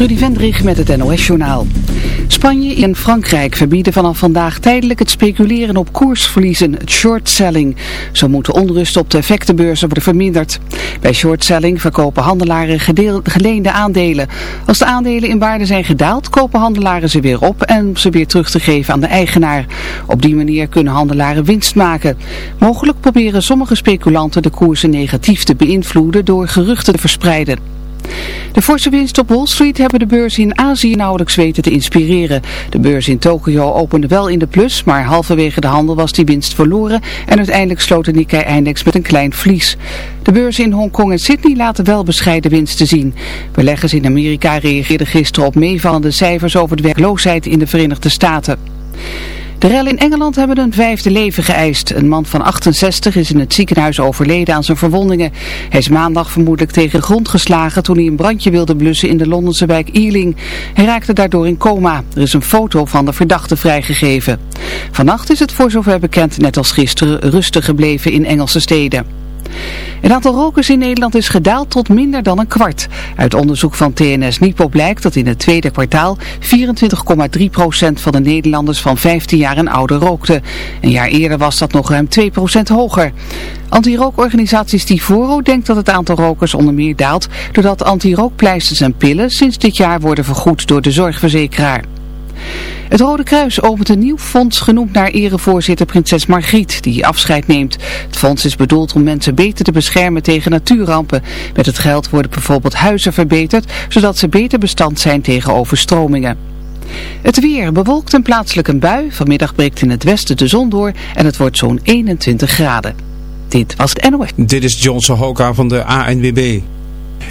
Trudy Vendrig met het NOS-journaal. Spanje en Frankrijk verbieden vanaf vandaag tijdelijk het speculeren op koersverliezen, het short-selling. Zo moet de onrust op de effectenbeurzen worden verminderd. Bij short-selling verkopen handelaren geleende aandelen. Als de aandelen in waarde zijn gedaald, kopen handelaren ze weer op en ze weer terug te geven aan de eigenaar. Op die manier kunnen handelaren winst maken. Mogelijk proberen sommige speculanten de koersen negatief te beïnvloeden door geruchten te verspreiden. De forse winst op Wall Street hebben de beurs in Azië nauwelijks weten te inspireren. De beurs in Tokio opende wel in de plus, maar halverwege de handel was die winst verloren en uiteindelijk sloot de Nikkei-index met een klein verlies. De beurzen in Hongkong en Sydney laten wel bescheiden winsten zien. Beleggers in Amerika reageerden gisteren op meevallende cijfers over de werkloosheid in de Verenigde Staten. De rellen in Engeland hebben een vijfde leven geëist. Een man van 68 is in het ziekenhuis overleden aan zijn verwondingen. Hij is maandag vermoedelijk tegen de grond geslagen toen hij een brandje wilde blussen in de Londense wijk Ealing. Hij raakte daardoor in coma. Er is een foto van de verdachte vrijgegeven. Vannacht is het voor zover bekend net als gisteren rustig gebleven in Engelse steden. Het aantal rokers in Nederland is gedaald tot minder dan een kwart. Uit onderzoek van TNS Nipo blijkt dat in het tweede kwartaal 24,3% van de Nederlanders van 15 jaar en ouder rookte. Een jaar eerder was dat nog ruim 2% hoger. Anti-rookorganisatie Stivoro denkt dat het aantal rokers onder meer daalt doordat anti-rookpleisters en pillen sinds dit jaar worden vergoed door de zorgverzekeraar. Het Rode Kruis opent een nieuw fonds genoemd naar erevoorzitter prinses Margriet, die afscheid neemt. Het fonds is bedoeld om mensen beter te beschermen tegen natuurrampen. Met het geld worden bijvoorbeeld huizen verbeterd, zodat ze beter bestand zijn tegen overstromingen. Het weer bewolkt en plaatselijk een bui. Vanmiddag breekt in het westen de zon door en het wordt zo'n 21 graden. Dit was het NOS. Dit is Johnson Hoka van de ANWB.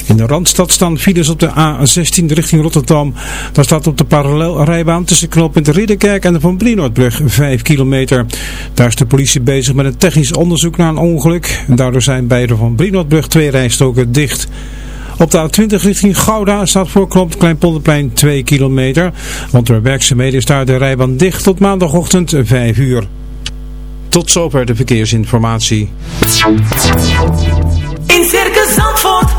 In de Randstad staan files op de A16 richting Rotterdam. Daar staat op de parallelrijbaan tussen knooppunt Ridderkerk en de Van Brienoordbrug 5 kilometer. Daar is de politie bezig met een technisch onderzoek naar een ongeluk. En daardoor zijn bij de Van Brienoordbrug twee rijstoken dicht. Op de A20 richting Gouda staat voor Klein Kleinpolderplein 2 kilometer. Want door werkzaamheden is daar de rijbaan dicht tot maandagochtend 5 uur. Tot zover de verkeersinformatie. In Circus Zandvoort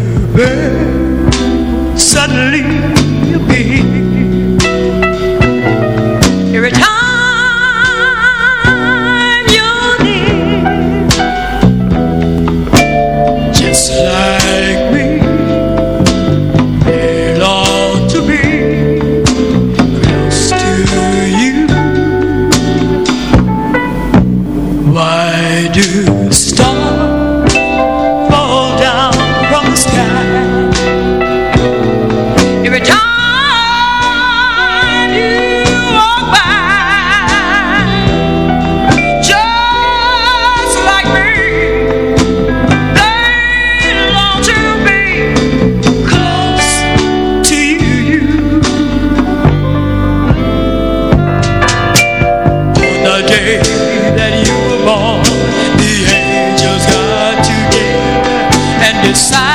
pensar.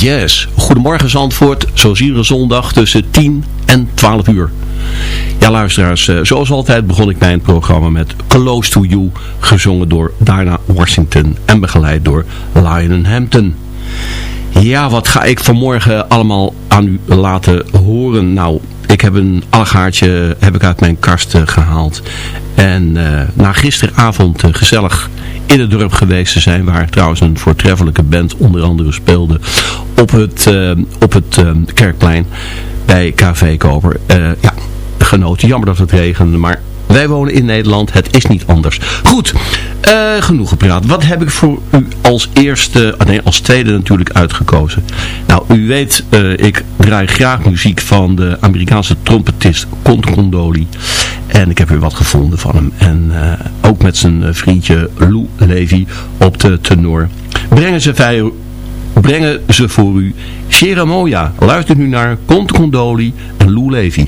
Jazz. Goedemorgen Zandvoort, zoals iedere zondag tussen 10 en 12 uur. Ja luisteraars, eh, zoals altijd begon ik mijn programma met Close to You, gezongen door Diana Washington en begeleid door Lionel Hampton. Ja, wat ga ik vanmorgen allemaal aan u laten horen? Nou, ik heb een allegaartje heb ik uit mijn kast eh, gehaald. En eh, na gisteravond eh, gezellig in het dorp geweest te zijn, waar trouwens een voortreffelijke band onder andere speelde, op het, eh, op het eh, Kerkplein bij KV Koper. Eh, ja, genoten. Jammer dat het regende, maar wij wonen in Nederland, het is niet anders. Goed, genoeg gepraat. Wat heb ik voor u als eerste, ah, nee, als tweede natuurlijk uitgekozen? Nou, u weet, ik draai graag muziek van de Amerikaanse trompetist Count Condoli. En ik heb weer wat gevonden van hem. En eh, ook met zijn eh, vriendje Lou Levy op de tenor. Brengen ze, brengen ze voor u Sheramoya. Luister nu naar Count Condoli en Lou Levy.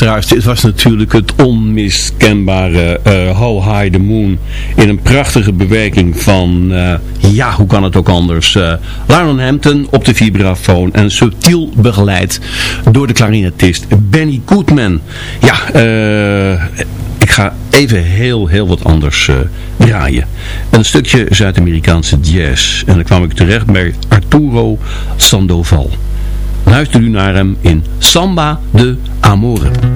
Luisteraars, dit was natuurlijk het onmiskenbare uh, How High the Moon in een prachtige bewerking van, uh, ja, hoe kan het ook anders, uh, Hampton op de vibrafoon en subtiel begeleid door de klarinetist Benny Goodman. Ja, ik ga even heel, heel wat anders draaien. Een stukje Zuid-Amerikaanse jazz en dan kwam ik terecht bij Arturo Sandoval. Luister u naar hem in Samba de Amore.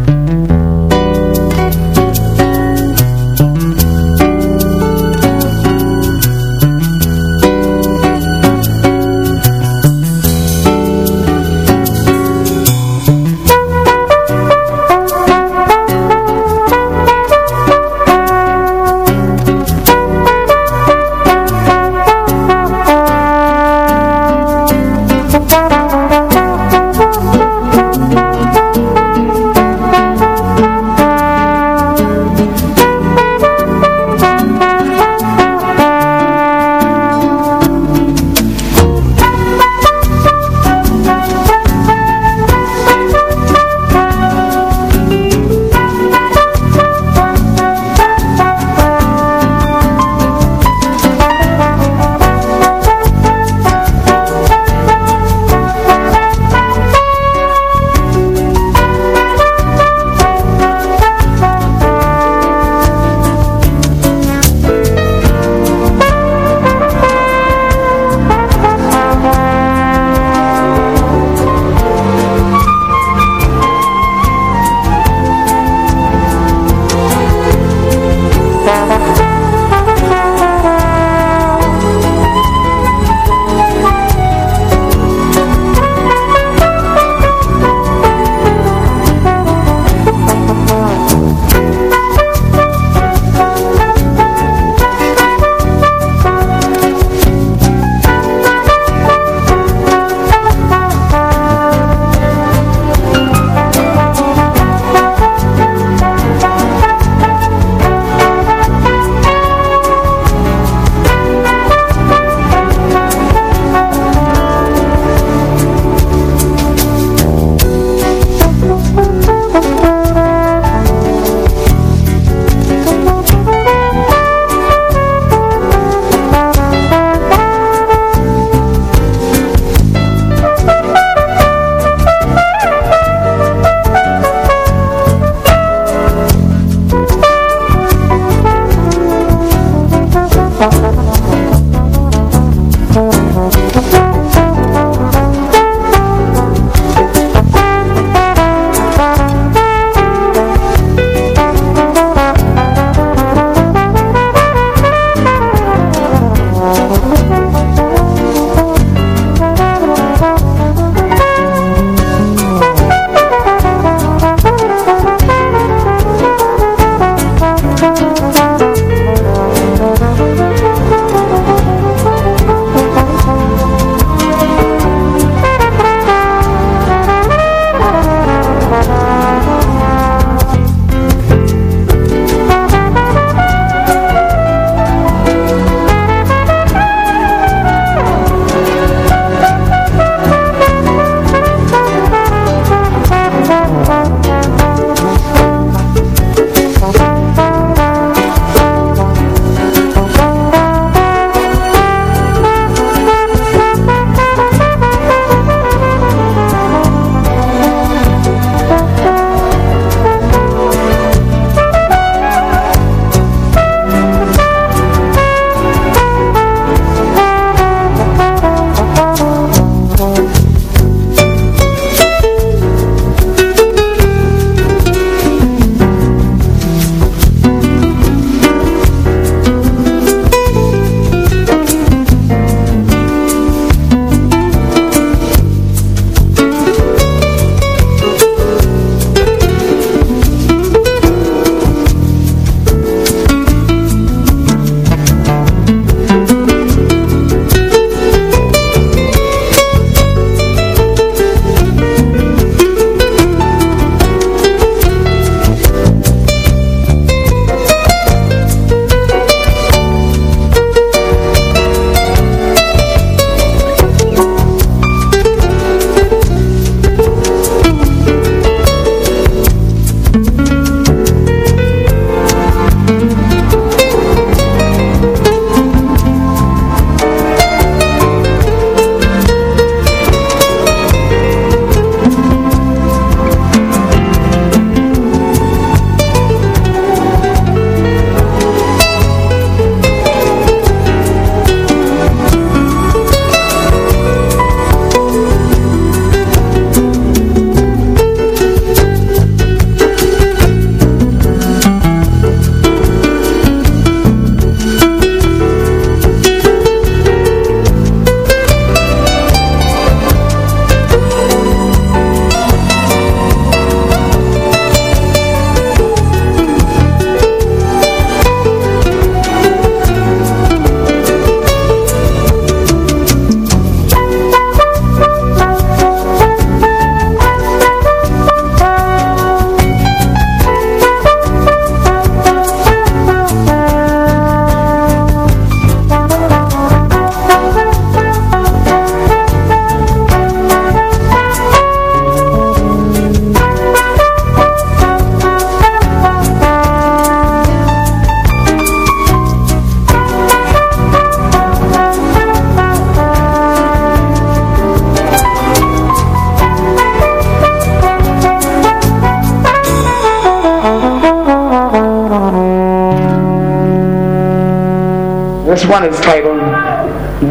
One is titled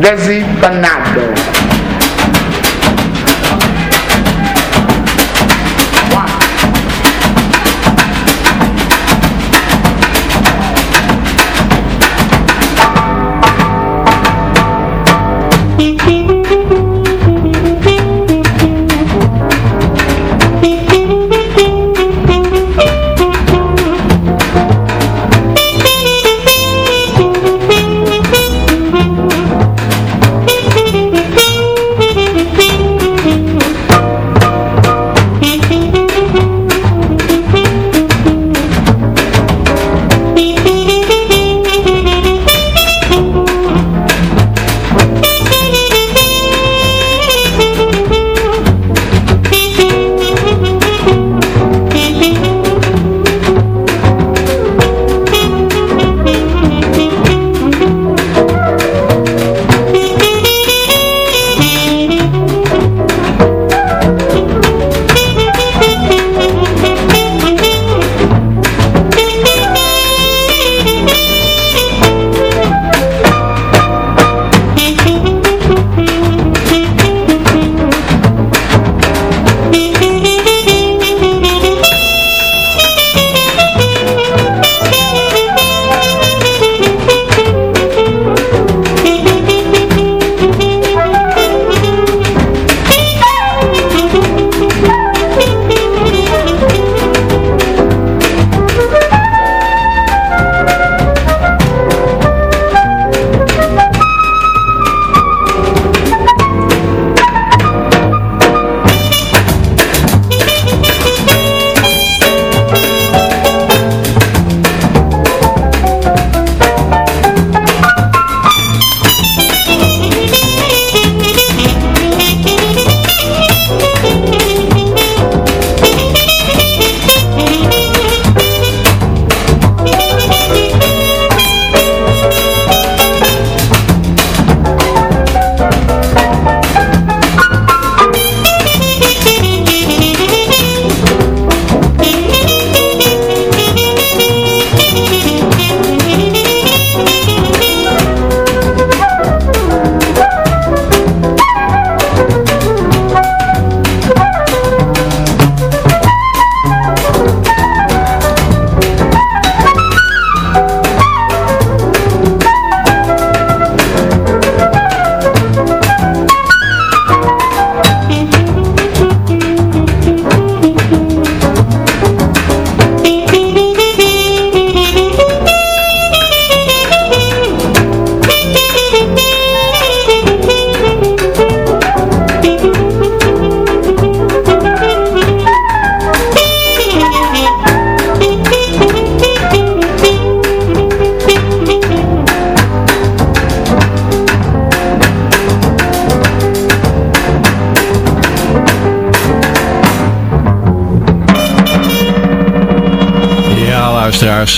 Desi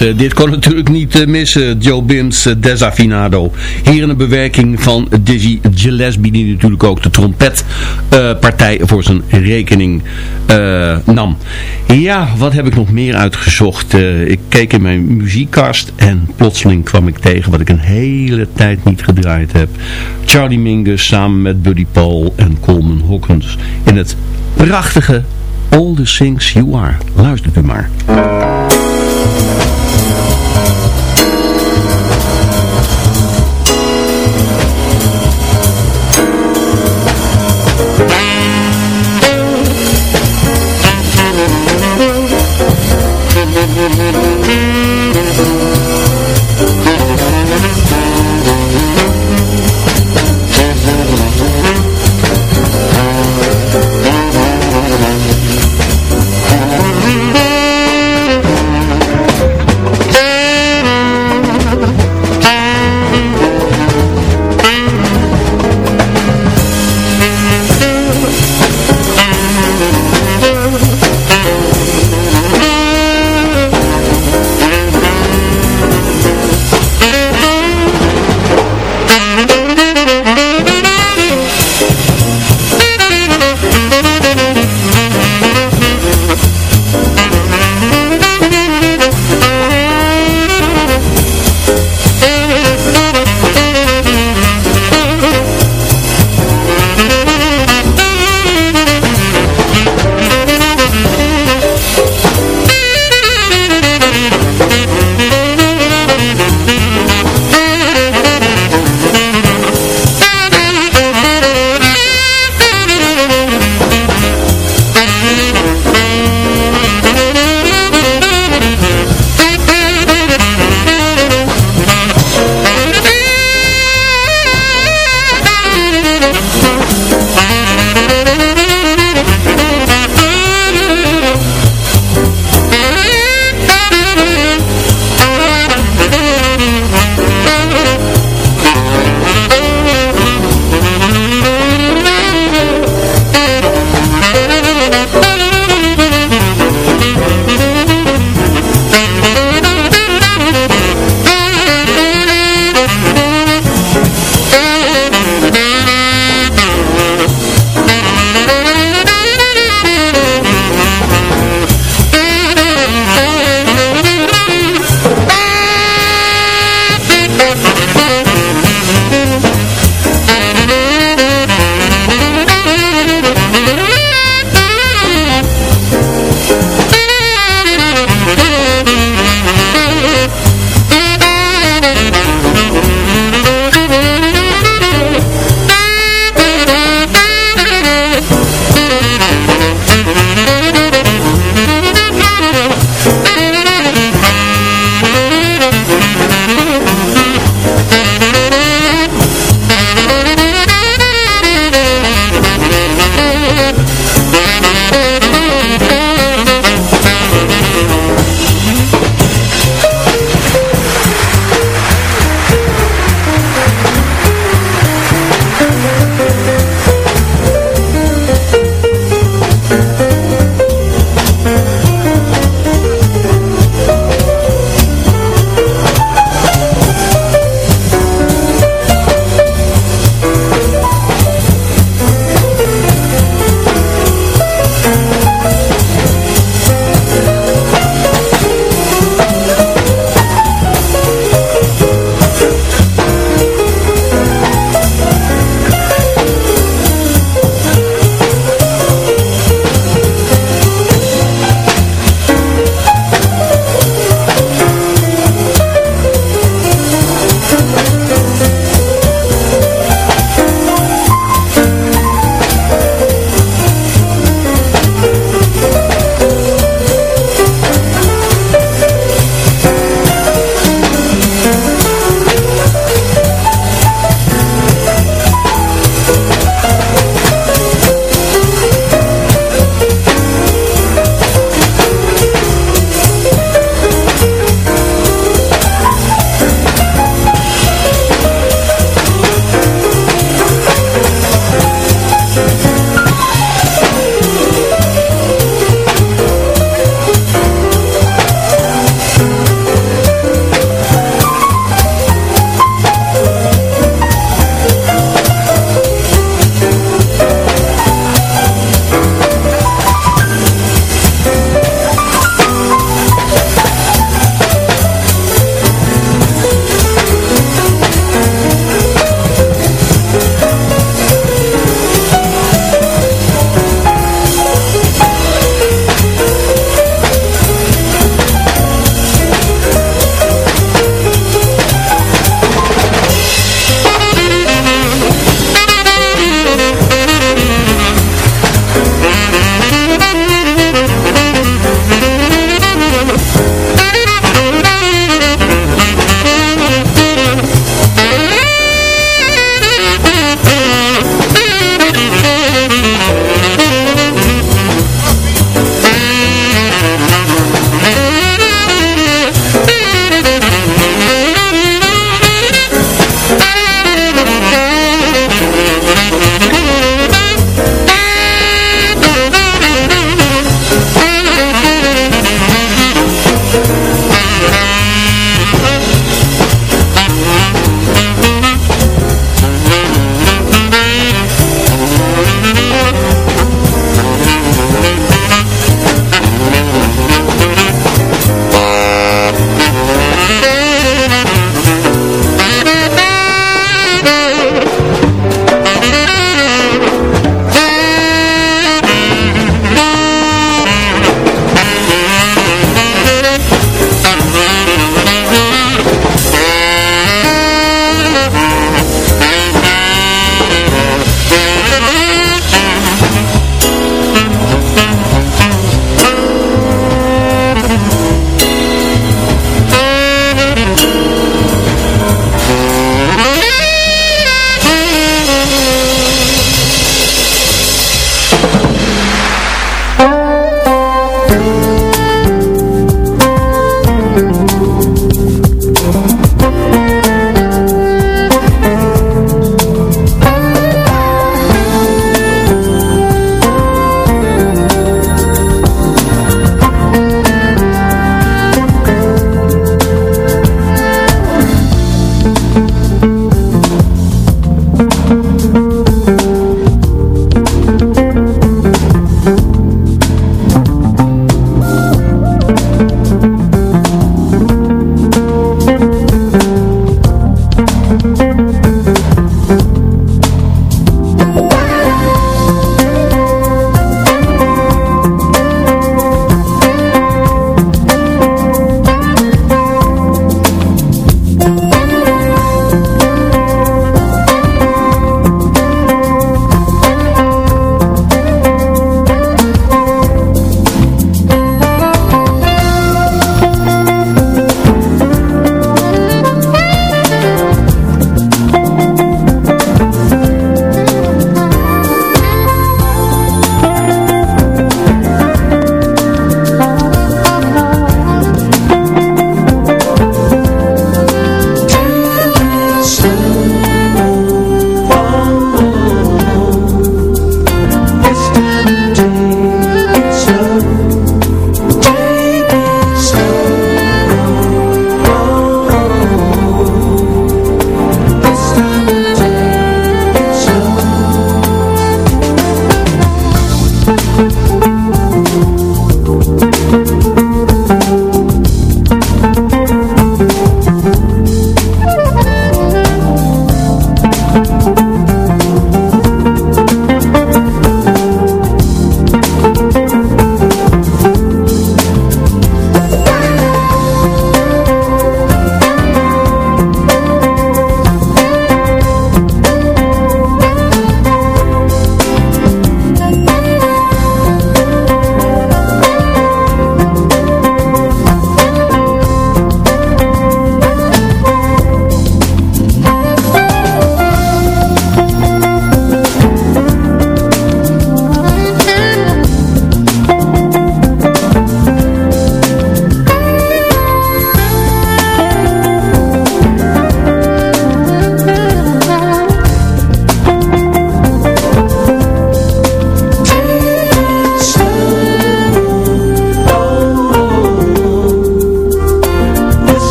Eh, dit kon natuurlijk niet uh, missen, Joe Bims uh, Desafinado. Hier in een bewerking van Dizzy Gillespie, die natuurlijk ook de trompetpartij voor zijn rekening nam. Ja, wat heb ik nog meer uitgezocht? ik keek in mijn muziekkast en plotseling kwam ik tegen wat ik een hele tijd niet gedraaid heb. Charlie Mingus samen met Buddy Paul en Coleman Hawkins in het prachtige All the Things You Are. Luistert u maar.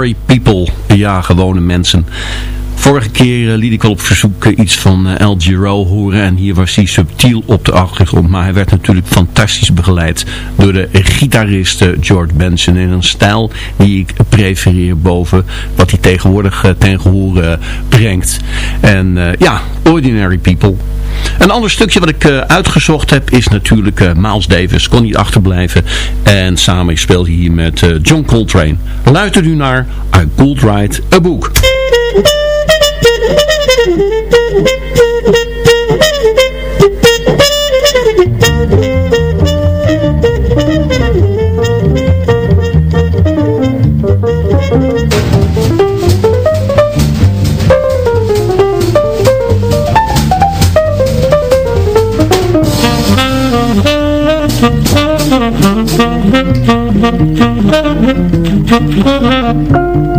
Ordinary People. Ja, gewone mensen. Vorige keer eh, liet ik wel op verzoek eh, iets van El Giro horen en hier was hij subtiel op de achtergrond. Maar hij werd natuurlijk fantastisch begeleid door de gitarist George Benson in een stijl die ik prefereer boven wat hij tegenwoordig ten gehoor brengt. En ja, Ordinary People. Een ander stukje wat ik uitgezocht heb is natuurlijk Miles Davis. Kon niet achterblijven. En samen speel hij hier met John Coltrane. Luister u naar I Could Write a Book. Thank you.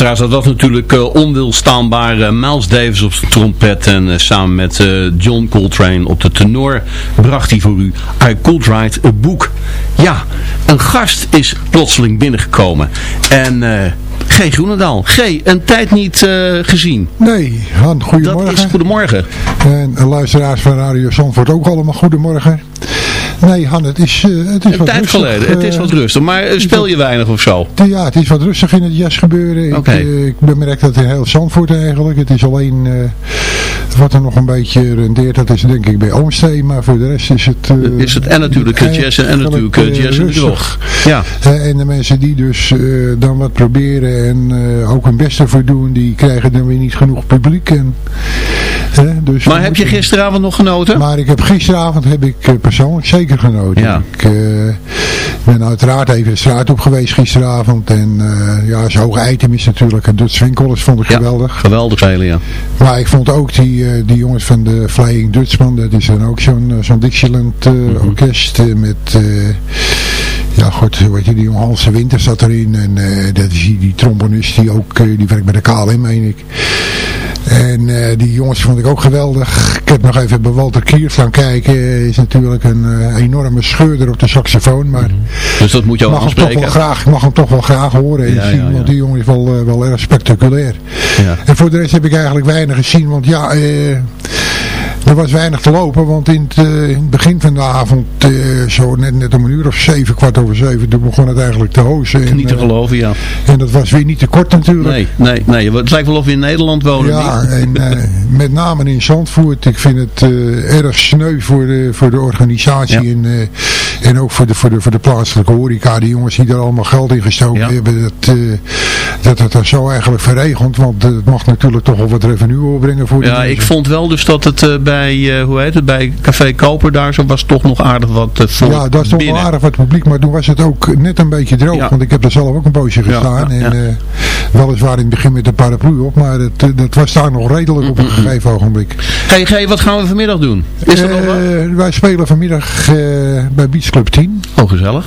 Luisteraars, dat was natuurlijk uh, onweerstaanbaar uh, Miles Davis op zijn trompet en uh, samen met John Coltrane op de tenor bracht hij voor u I Could Write a Book. Ja, een gast is plotseling binnengekomen en... G. Groenendaal. G, een tijd niet gezien. Nee, Han, goedemorgen. Dat is goedemorgen. En luisteraars van Radio Zandvoort ook allemaal goedemorgen. Nee, Han, het is, uh, het is een wat tijd rustig. geleden. Het is wat rustig. Maar uh, speel je weinig of zo? Ja, het is wat rustig in het jas gebeuren. Okay. Ik, ik bemerk dat in heel Zandvoort eigenlijk. Het is alleen wat er nog een beetje rendeert, dat is denk ik bij Oomstee. Maar voor de rest is het... is het en natuurlijk jazz en natuurlijk jazz en. Ja. en de mensen die dus dan wat proberen en ook hun beste voor doen, die krijgen dan weer niet genoeg publiek. En, dus maar heb je gisteravond nog genoten? Maar ik heb gisteravond heb ik persoonlijk zeker genoten. Ja. Ik uh, ben uiteraard even de straat op geweest gisteravond. En uh, ja, zo'n hoge item is natuurlijk. En Dutch Winkelers vond ik ja, geweldig. Geweldig spelen, ja. Maar ik vond ook die, uh, die jongens van de Flying Dutchman. Dat is dan ook zo'n zo'n Dixieland mm -hmm. orkest met... ja, god, weet je, die jonge Hanse Winter zat erin. En dat is die, die trombonist die ook, die werkt bij de KLM, meen ik. En uh, die jongens vond ik ook geweldig. Ik heb nog even bij Walter Kier gaan kijken. Is natuurlijk een uh, enorme scheurder op de saxofoon. Maar dus dat moet je mag hem toch wel graag, Ik mag hem toch wel graag horen en ja, zien. Ja, ja. Want die jongen is wel, uh, wel erg spectaculair. En voor de rest heb ik eigenlijk weinig gezien. Want ja... Er was weinig te lopen, want in het, uh, in het begin van de avond, uh, zo net, net om een uur of zeven, kwart over zeven, toen begon het eigenlijk te hozen. En, niet te geloven, ja. En dat was weer niet te kort natuurlijk. Nee, nee, nee. Het lijkt wel of we in Nederland wonen. Ja, en uh, met name in Zandvoort. Ik vind het erg sneu voor de, voor de organisatie ja. en, en ook voor de, voor, de, voor de plaatselijke horeca. Die jongens die er allemaal geld in gestoken ja. hebben, dat, dat het er zo eigenlijk verregelt. Want het mag natuurlijk toch wel wat revenue opbrengen voor Ja, ik vond wel dus dat het bij, uh, hoe heet het, bij Café Koper daar zo was toch nog aardig wat uh, vol Ja, dat is toch wel aardig wat publiek, maar toen was het ook net een beetje droog, ja. want ik heb er zelf ook een poosje gestaan. Ja, en uh, weliswaar in het begin met een paraplu op, maar het, dat was daar nog redelijk op een gegeven ogenblik. Hey, hey, wat gaan we vanmiddag doen? Is er nog wat? Wij spelen vanmiddag bij Beach Club 10. Oh, gezellig.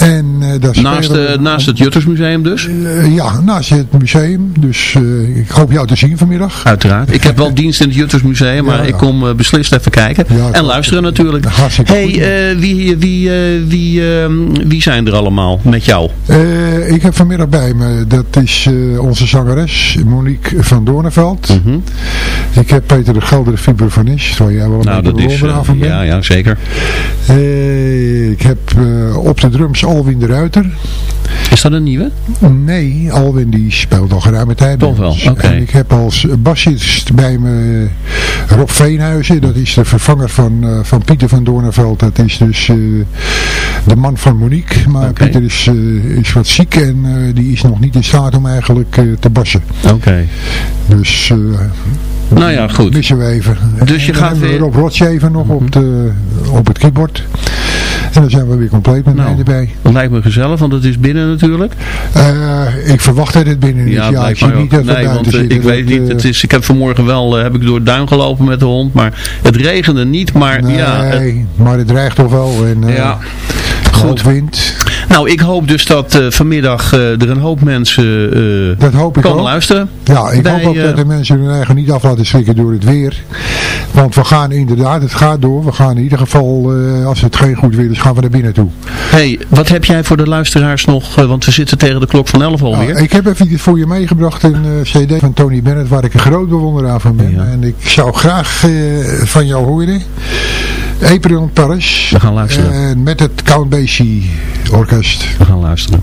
En, daar naast, we, naast het Juttersmuseum dus? ja, naast het museum. Dus ik hoop jou te zien vanmiddag. Uiteraard. Ik heb wel dienst in het Juttersmuseum, maar ik kom uh, beslist even kijken. Ja, en luisteren natuurlijk. Hey, uh, wie, wie, uh, wie, wie zijn er allemaal met jou? ik heb vanmiddag bij me, dat is onze zangeres Monique van Doorneveld. Mm -hmm. Ik heb Peter de Gelder, vibrafonist, waar jij wel een nou, beetje dat is, van Ja, ja, zeker. Ik heb op de drums Alwin de Ruiter. Is dat een nieuwe? Nee, Alwin die speelt al geruime tijd. Toch wel, oké. Okay. En ik heb als bassist bij me Rob Veenhuizen. Dat is de vervanger van, uh, van Pieter van Doorneveld. Dat is dus uh, de man van Monique. Maar okay. Pieter is, uh, is wat ziek en die is nog niet in staat om eigenlijk te bassen. Oké. Okay. Dus... nou ja, goed. Missen we even. Dus je gaat weer... Rob Rotje even nog mm -hmm. op, de, op het keyboard. En dan zijn we weer compleet met nou, mij erbij. Dat lijkt me gezellig, want het is binnen natuurlijk. Uh, ik verwacht dat het binnen is. Ja, ja ik zie niet dat nee, want uh, ik weet niet. Het is, ik heb vanmorgen wel, heb ik door het duin gelopen met de hond, maar het regende niet, maar nee, ja. Het, maar het dreigt toch wel. En, ja. Goed. wind. Nou, ik hoop dus dat vanmiddag er een hoop mensen dat hoop ik komen ook. luisteren. Ja, ik bij, hoop ook dat de mensen hun eigen niet af laten schrikken door het weer. Want we gaan inderdaad, het gaat door. We gaan in ieder geval, als het geen goed weer is, gaan we naar binnen toe. hey, wat heb jij voor de luisteraars nog, eh, want we zitten tegen de klok van 11 alweer. Nou, ik heb even iets voor je meegebracht, een eh, cd van Tony Bennett, waar ik een groot bewonderaar van ben. En ik zou graag eh, van jou horen. April Paris. We gaan luisteren. En met het Count Basie orkest. We gaan luisteren.